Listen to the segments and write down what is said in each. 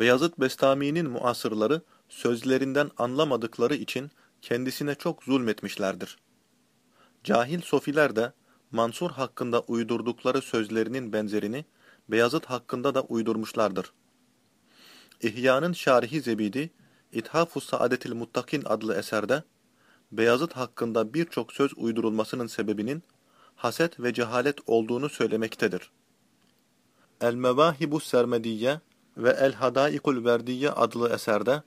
Beyazıt Bestami'nin muasırları sözlerinden anlamadıkları için kendisine çok zulmetmişlerdir. Cahil sofiler de Mansur hakkında uydurdukları sözlerinin benzerini Beyazıt hakkında da uydurmuşlardır. İhya'nın Şarihi Zebidi, İthaf-ı Saadetil Muttakin adlı eserde, Beyazıt hakkında birçok söz uydurulmasının sebebinin haset ve cehalet olduğunu söylemektedir. El-Mevahibu Sermediye ve El-Hadaikul Verdiye adlı eserde,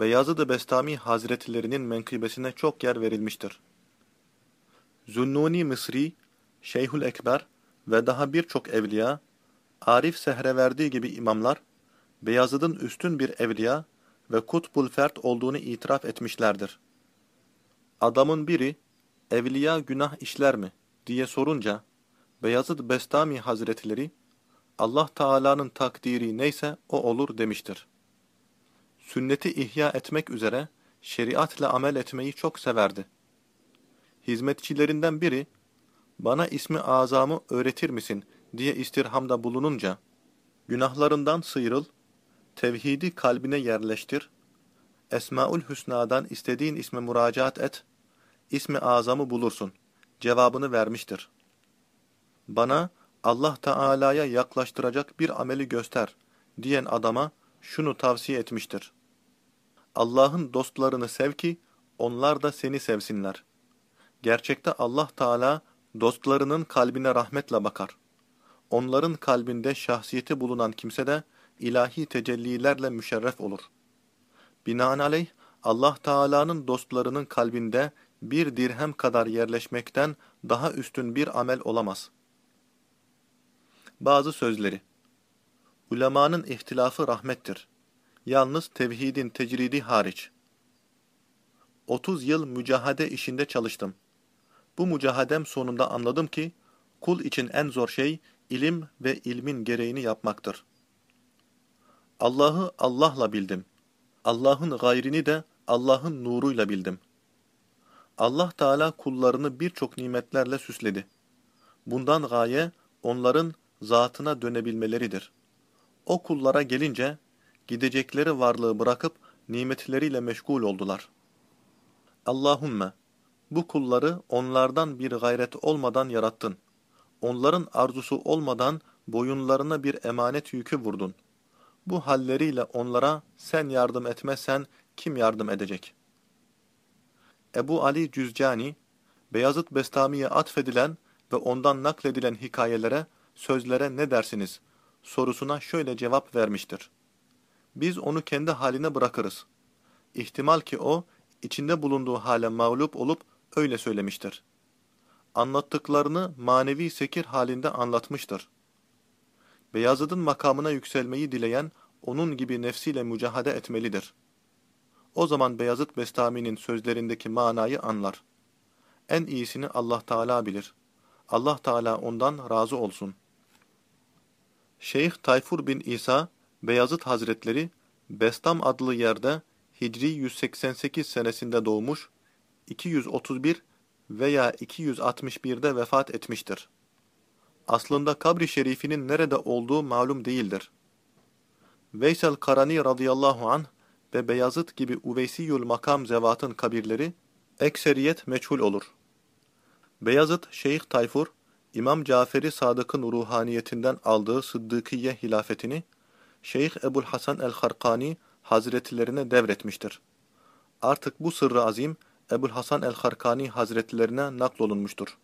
Beyazıt-ı Bestami Hazretlerinin menkıbesine çok yer verilmiştir. Zunnuni Mısri, Şeyhül Ekber ve daha birçok evliya, Arif Sehreverdi gibi imamlar, Beyazıt'ın üstün bir evliya ve kutbul fert olduğunu itiraf etmişlerdir. Adamın biri, evliya günah işler mi diye sorunca, Beyazıt Bestami Hazretleri, Allah Teala'nın takdiri neyse o olur demiştir. Sünneti ihya etmek üzere şeriatla amel etmeyi çok severdi. Hizmetçilerinden biri, bana ismi azamı öğretir misin diye istirhamda bulununca, günahlarından sıyrıl, tevhidi kalbine yerleştir, Esmaül Hüsna'dan istediğin isme müracaat et, ismi azamı bulursun, cevabını vermiştir. Bana Allah Teala'ya yaklaştıracak bir ameli göster diyen adama şunu tavsiye etmiştir. Allah'ın dostlarını sev ki onlar da seni sevsinler. Gerçekte Allah Teala dostlarının kalbine rahmetle bakar. Onların kalbinde şahsiyeti bulunan kimse de ilahi tecellilerle müşerref olur. Binaenaleyh Allah Teala'nın dostlarının kalbinde bir dirhem kadar yerleşmekten daha üstün bir amel olamaz. Bazı sözleri Ulemanın ihtilafı rahmettir. Yalnız tevhidin tecridi hariç. 30 yıl mücahade işinde çalıştım. Bu mücahadem sonunda anladım ki, kul için en zor şey, ilim ve ilmin gereğini yapmaktır. Allah'ı Allah'la bildim. Allah'ın gayrini de Allah'ın nuruyla bildim. Allah Teala kullarını birçok nimetlerle süsledi. Bundan gaye onların zatına dönebilmeleridir. O kullara gelince gidecekleri varlığı bırakıp nimetleriyle meşgul oldular. Allahümme bu kulları onlardan bir gayret olmadan yarattın. Onların arzusu olmadan boyunlarına bir emanet yükü vurdun. Bu halleriyle onlara sen yardım etmezsen kim yardım edecek? Ebu Ali Cüzcani, Beyazıt Bestami'ye atfedilen ve ondan nakledilen hikayelere, sözlere ne dersiniz sorusuna şöyle cevap vermiştir. Biz onu kendi haline bırakırız. İhtimal ki o, içinde bulunduğu hale mağlup olup öyle söylemiştir. Anlattıklarını manevi sekir halinde anlatmıştır. Beyazıt'ın makamına yükselmeyi dileyen, onun gibi nefsiyle mücahede etmelidir. O zaman Beyazıt Bestami'nin sözlerindeki manayı anlar. En iyisini Allah Teala bilir. Allah Teala ondan razı olsun. Şeyh Tayfur bin İsa, Beyazıt Hazretleri, Bestam adlı yerde Hicri 188 senesinde doğmuş, 231 veya 261'de vefat etmiştir. Aslında kabri şerifinin nerede olduğu malum değildir. Veysel Karani radıyallahu anh ve Beyazıt gibi Uveysiyül makam zevatın kabirleri ekseriyet meçhul olur. Beyazıt Şeyh Tayfur, İmam Caferi Sadık'ın ruhaniyetinden aldığı Sıddıkiye hilafetini Şeyh Ebul Hasan el-Harkani hazretlerine devretmiştir. Artık bu sırrı azim Ebul Hasan el-Harkani hazretlerine naklolunmuştur.